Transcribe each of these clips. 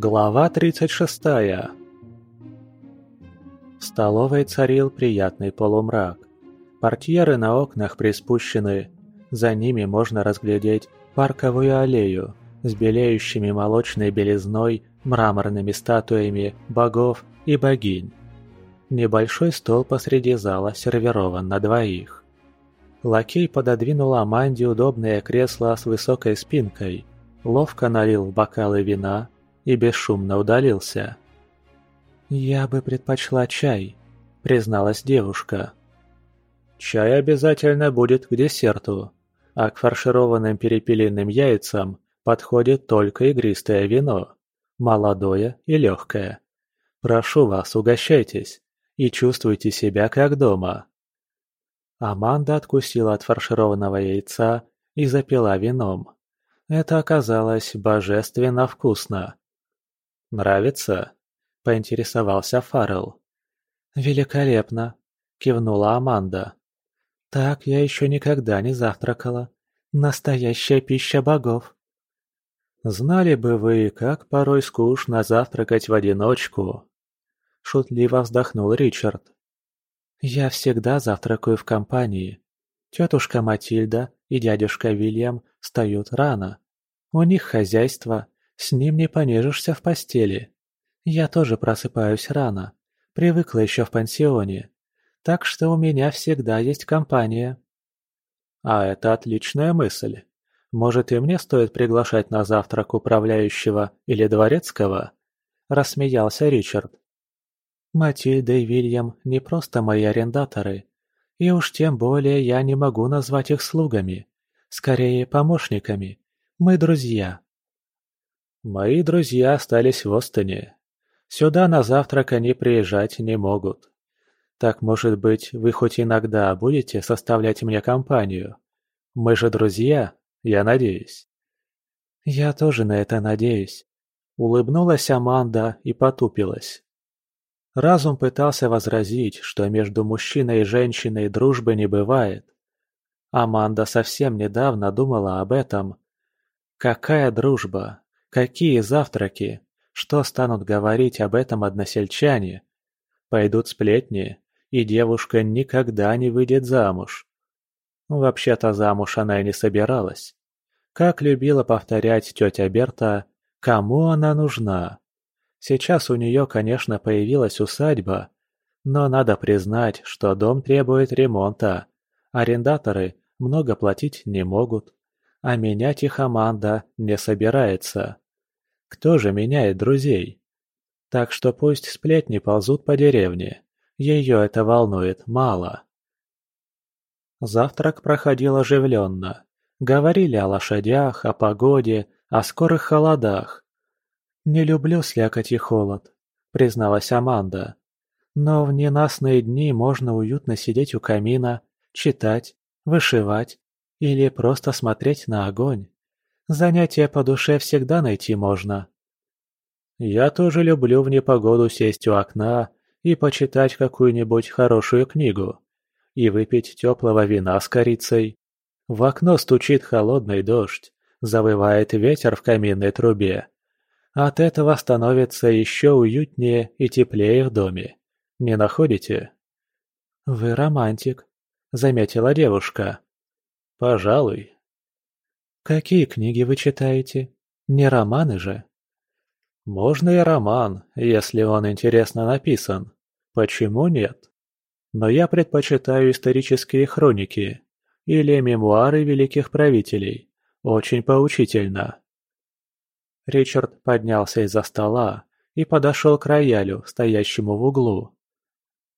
Глава 36 В столовой царил приятный полумрак. Портьеры на окнах приспущены. За ними можно разглядеть парковую аллею с белеющими молочной белизной мраморными статуями богов и богинь. Небольшой стол посреди зала сервирован на двоих. Лакей пододвинул Аманде удобное кресло с высокой спинкой, ловко налил в бокалы вина и бесшумно удалился. «Я бы предпочла чай», — призналась девушка. «Чай обязательно будет к десерту, а к фаршированным перепелиным яйцам подходит только игристое вино, молодое и легкое. Прошу вас, угощайтесь и чувствуйте себя как дома». Аманда откусила от фаршированного яйца и запила вином. Это оказалось божественно вкусно. «Нравится?» – поинтересовался Фаррелл. «Великолепно!» – кивнула Аманда. «Так я еще никогда не завтракала. Настоящая пища богов!» «Знали бы вы, как порой скучно завтракать в одиночку!» Шутливо вздохнул Ричард. «Я всегда завтракаю в компании. Тетушка Матильда и дядюшка Вильям встают рано. У них хозяйство, с ним не понежишься в постели. Я тоже просыпаюсь рано. Привыкла еще в пансионе. Так что у меня всегда есть компания. А это отличная мысль. Может, и мне стоит приглашать на завтрак управляющего или дворецкого? Рассмеялся Ричард. Матильда и Вильям не просто мои арендаторы. И уж тем более я не могу назвать их слугами. Скорее, помощниками. Мы друзья. Мои друзья остались в Остоне. Сюда на завтрак они приезжать не могут. Так, может быть, вы хоть иногда будете составлять мне компанию? Мы же друзья, я надеюсь. Я тоже на это надеюсь. Улыбнулась Аманда и потупилась. Разум пытался возразить, что между мужчиной и женщиной дружбы не бывает. Аманда совсем недавно думала об этом. Какая дружба? Какие завтраки? Что станут говорить об этом односельчане? Пойдут сплетни, и девушка никогда не выйдет замуж. Вообще-то замуж она и не собиралась. Как любила повторять тетя Берта, кому она нужна? Сейчас у нее, конечно, появилась усадьба, но надо признать, что дом требует ремонта. Арендаторы много платить не могут а менять их Аманда не собирается. Кто же меняет друзей? Так что пусть сплетни ползут по деревне. Ее это волнует мало. Завтрак проходил оживленно. Говорили о лошадях, о погоде, о скорых холодах. «Не люблю слякоть и холод», — призналась Аманда. «Но в ненастные дни можно уютно сидеть у камина, читать, вышивать, или просто смотреть на огонь. Занятия по душе всегда найти можно. Я тоже люблю в непогоду сесть у окна и почитать какую-нибудь хорошую книгу. И выпить теплого вина с корицей. В окно стучит холодный дождь, завывает ветер в каминной трубе. От этого становится еще уютнее и теплее в доме. Не находите? «Вы романтик», — заметила девушка. «Пожалуй». «Какие книги вы читаете? Не романы же?» «Можно и роман, если он интересно написан. Почему нет? Но я предпочитаю исторические хроники или мемуары великих правителей. Очень поучительно». Ричард поднялся из-за стола и подошел к роялю, стоящему в углу.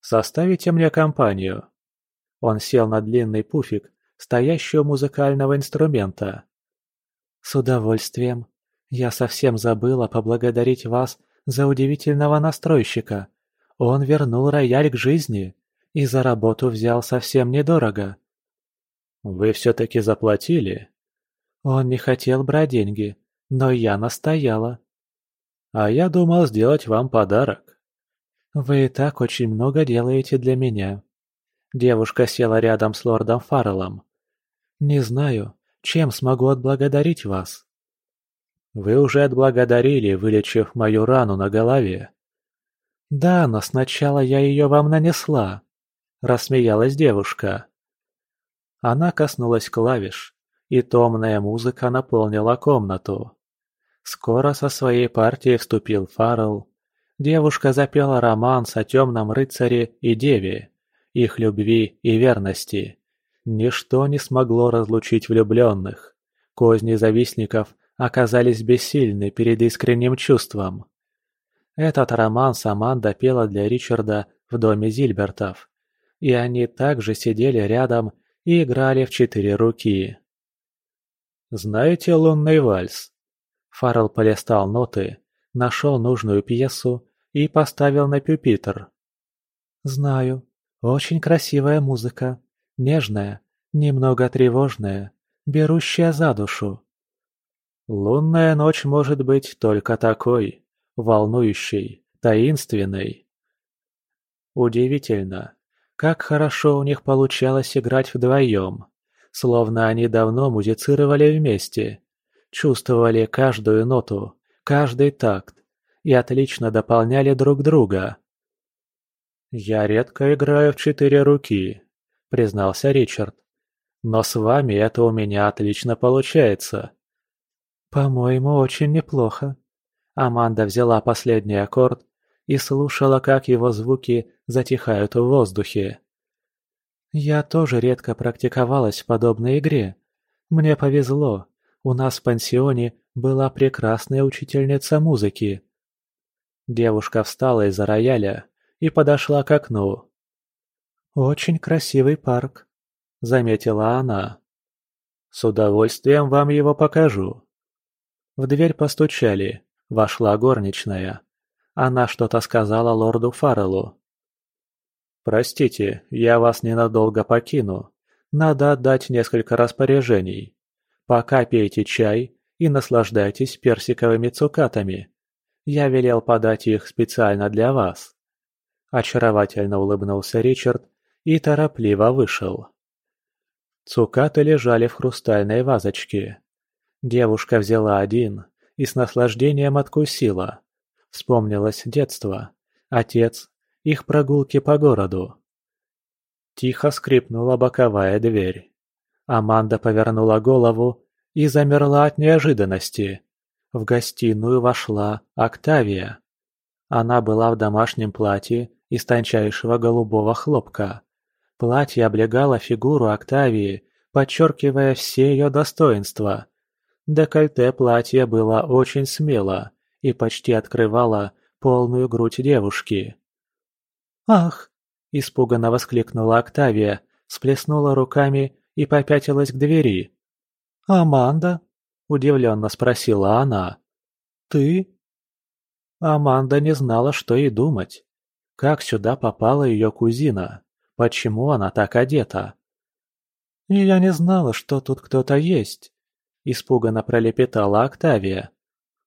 «Составите мне компанию». Он сел на длинный пуфик стоящего музыкального инструмента. «С удовольствием. Я совсем забыла поблагодарить вас за удивительного настройщика. Он вернул рояль к жизни и за работу взял совсем недорого». «Вы все-таки заплатили?» «Он не хотел брать деньги, но я настояла». «А я думал сделать вам подарок». «Вы и так очень много делаете для меня». Девушка села рядом с лордом Фарреллом. «Не знаю, чем смогу отблагодарить вас?» Вы уже отблагодарили, вылечив мою рану на голове. Да, но сначала я ее вам нанесла, рассмеялась девушка. Она коснулась клавиш, и томная музыка наполнила комнату. Скоро со своей партией вступил Фаррелл. Девушка запела романс о темном рыцаре и деве, их любви и верности. Ничто не смогло разлучить влюбленных. Козни завистников оказались бессильны перед искренним чувством. Этот романс Аманда пела для Ричарда в доме Зильбертов, и они также сидели рядом и играли в четыре руки. «Знаете лунный вальс?» Фаррелл полистал ноты, нашел нужную пьесу и поставил на пюпитр. «Знаю. Очень красивая музыка. Нежная, немного тревожная, берущая за душу». «Лунная ночь может быть только такой, волнующей, таинственной». Удивительно, как хорошо у них получалось играть вдвоем, словно они давно музицировали вместе, чувствовали каждую ноту, каждый такт и отлично дополняли друг друга. «Я редко играю в четыре руки», — признался Ричард. «Но с вами это у меня отлично получается». «По-моему, очень неплохо». Аманда взяла последний аккорд и слушала, как его звуки затихают в воздухе. «Я тоже редко практиковалась в подобной игре. Мне повезло, у нас в пансионе была прекрасная учительница музыки». Девушка встала из-за рояля и подошла к окну. «Очень красивый парк», — заметила она. «С удовольствием вам его покажу». В дверь постучали, вошла горничная. Она что-то сказала лорду Фарреллу. «Простите, я вас ненадолго покину. Надо отдать несколько распоряжений. Пока пейте чай и наслаждайтесь персиковыми цукатами. Я велел подать их специально для вас». Очаровательно улыбнулся Ричард и торопливо вышел. Цукаты лежали в хрустальной вазочке. Девушка взяла один и с наслаждением откусила. Вспомнилось детство, отец, их прогулки по городу. Тихо скрипнула боковая дверь. Аманда повернула голову и замерла от неожиданности. В гостиную вошла Октавия. Она была в домашнем платье из тончайшего голубого хлопка. Платье облегало фигуру Октавии, подчеркивая все ее достоинства. Декольте платья было очень смело и почти открывало полную грудь девушки. «Ах!» – испуганно воскликнула Октавия, сплеснула руками и попятилась к двери. «Аманда?» – удивленно спросила она. «Ты?» Аманда не знала, что и думать. Как сюда попала ее кузина? Почему она так одета? «Я не знала, что тут кто-то есть», Испуганно пролепетала Октавия.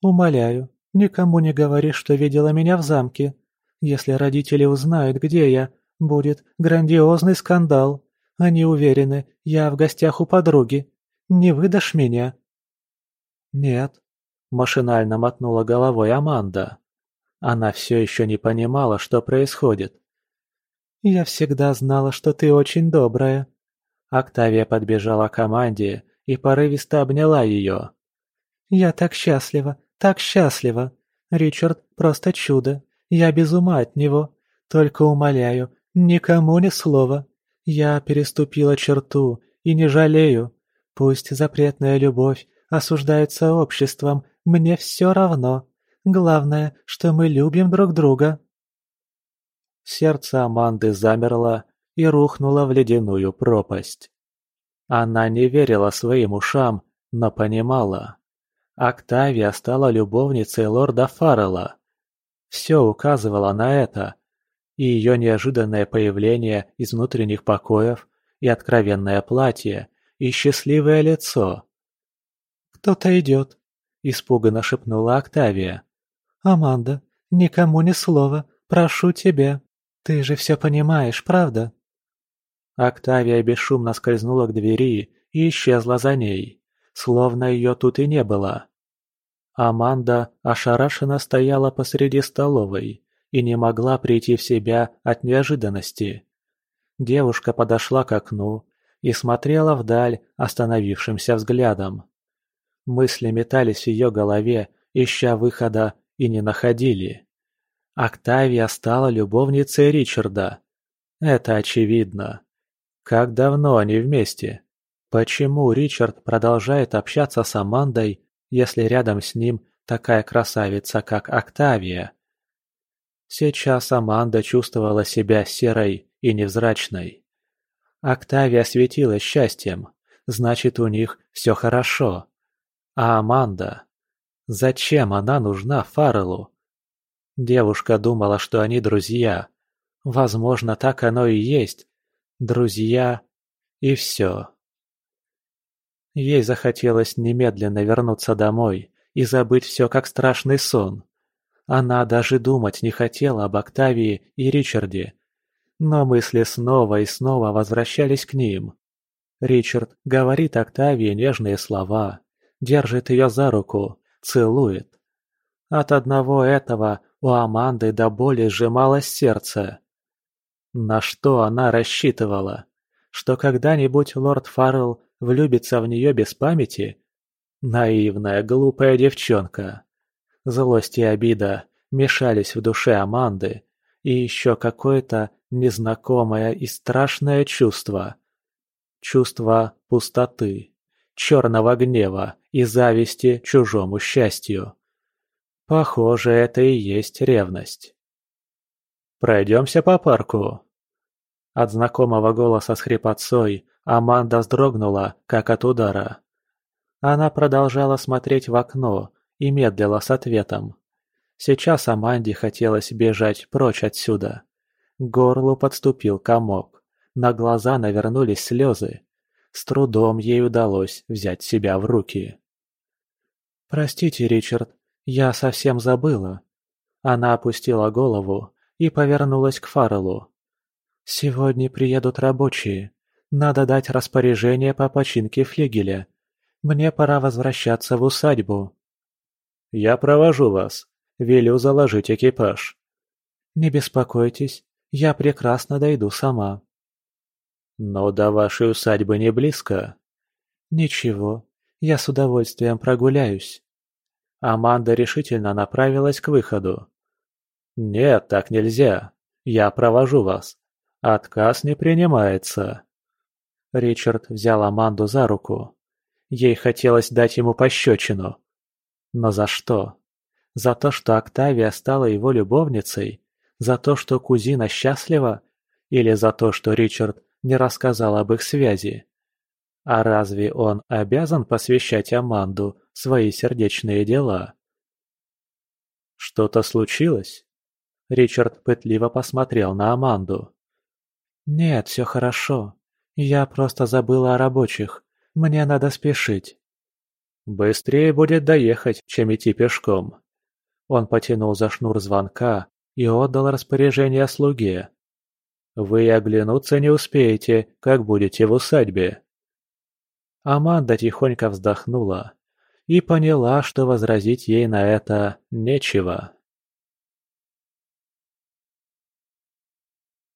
«Умоляю, никому не говори, что видела меня в замке. Если родители узнают, где я, будет грандиозный скандал. Они уверены, я в гостях у подруги. Не выдашь меня?» «Нет», – машинально мотнула головой Аманда. Она все еще не понимала, что происходит. «Я всегда знала, что ты очень добрая». Октавия подбежала к Аманде и порывисто обняла ее. «Я так счастлива, так счастлива! Ричард просто чудо! Я без ума от него! Только умоляю, никому ни слова! Я переступила черту и не жалею! Пусть запретная любовь осуждается обществом, мне все равно! Главное, что мы любим друг друга!» Сердце Аманды замерло и рухнуло в ледяную пропасть. Она не верила своим ушам, но понимала. Октавия стала любовницей лорда Фаррелла. Все указывало на это. И ее неожиданное появление из внутренних покоев, и откровенное платье, и счастливое лицо. «Кто-то идет», – испуганно шепнула Октавия. «Аманда, никому ни слова, прошу тебя. Ты же все понимаешь, правда?» Октавия бесшумно скользнула к двери и исчезла за ней, словно ее тут и не было. Аманда ошарашенно стояла посреди столовой и не могла прийти в себя от неожиданности. Девушка подошла к окну и смотрела вдаль остановившимся взглядом. Мысли метались в ее голове, ища выхода, и не находили. Октавия стала любовницей Ричарда. Это очевидно. Как давно они вместе? Почему Ричард продолжает общаться с Амандой, если рядом с ним такая красавица, как Октавия? Сейчас Аманда чувствовала себя серой и невзрачной. Октавия светилась счастьем, значит, у них все хорошо. А Аманда? Зачем она нужна Фарреллу? Девушка думала, что они друзья. Возможно, так оно и есть. Друзья и все. Ей захотелось немедленно вернуться домой и забыть все как страшный сон. Она даже думать не хотела об Октавии и Ричарде. Но мысли снова и снова возвращались к ним. Ричард говорит Октавии нежные слова, держит ее за руку, целует. От одного этого у Аманды до боли сжималось сердце. На что она рассчитывала? Что когда-нибудь лорд Фаррелл влюбится в нее без памяти? Наивная, глупая девчонка. Злость и обида мешались в душе Аманды, и еще какое-то незнакомое и страшное чувство. Чувство пустоты, черного гнева и зависти чужому счастью. Похоже, это и есть ревность. «Пройдемся по парку». От знакомого голоса с хрипотцой Аманда вздрогнула, как от удара. Она продолжала смотреть в окно и медлила с ответом. Сейчас Аманде хотелось бежать прочь отсюда. К горлу подступил комок. На глаза навернулись слезы. С трудом ей удалось взять себя в руки. «Простите, Ричард, я совсем забыла». Она опустила голову и повернулась к Фарреллу. «Сегодня приедут рабочие. Надо дать распоряжение по починке флигеля. Мне пора возвращаться в усадьбу». «Я провожу вас. Велю заложить экипаж». «Не беспокойтесь, я прекрасно дойду сама». «Но до вашей усадьбы не близко». «Ничего, я с удовольствием прогуляюсь». Аманда решительно направилась к выходу. «Нет, так нельзя. Я провожу вас. Отказ не принимается». Ричард взял Аманду за руку. Ей хотелось дать ему пощечину. Но за что? За то, что Октавия стала его любовницей? За то, что кузина счастлива? Или за то, что Ричард не рассказал об их связи. А разве он обязан посвящать Аманду свои сердечные дела? Что-то случилось? Ричард пытливо посмотрел на Аманду. «Нет, все хорошо. Я просто забыла о рабочих. Мне надо спешить». «Быстрее будет доехать, чем идти пешком». Он потянул за шнур звонка и отдал распоряжение слуге. Вы оглянуться не успеете, как будете в усадьбе. Аманда тихонько вздохнула и поняла, что возразить ей на это нечего.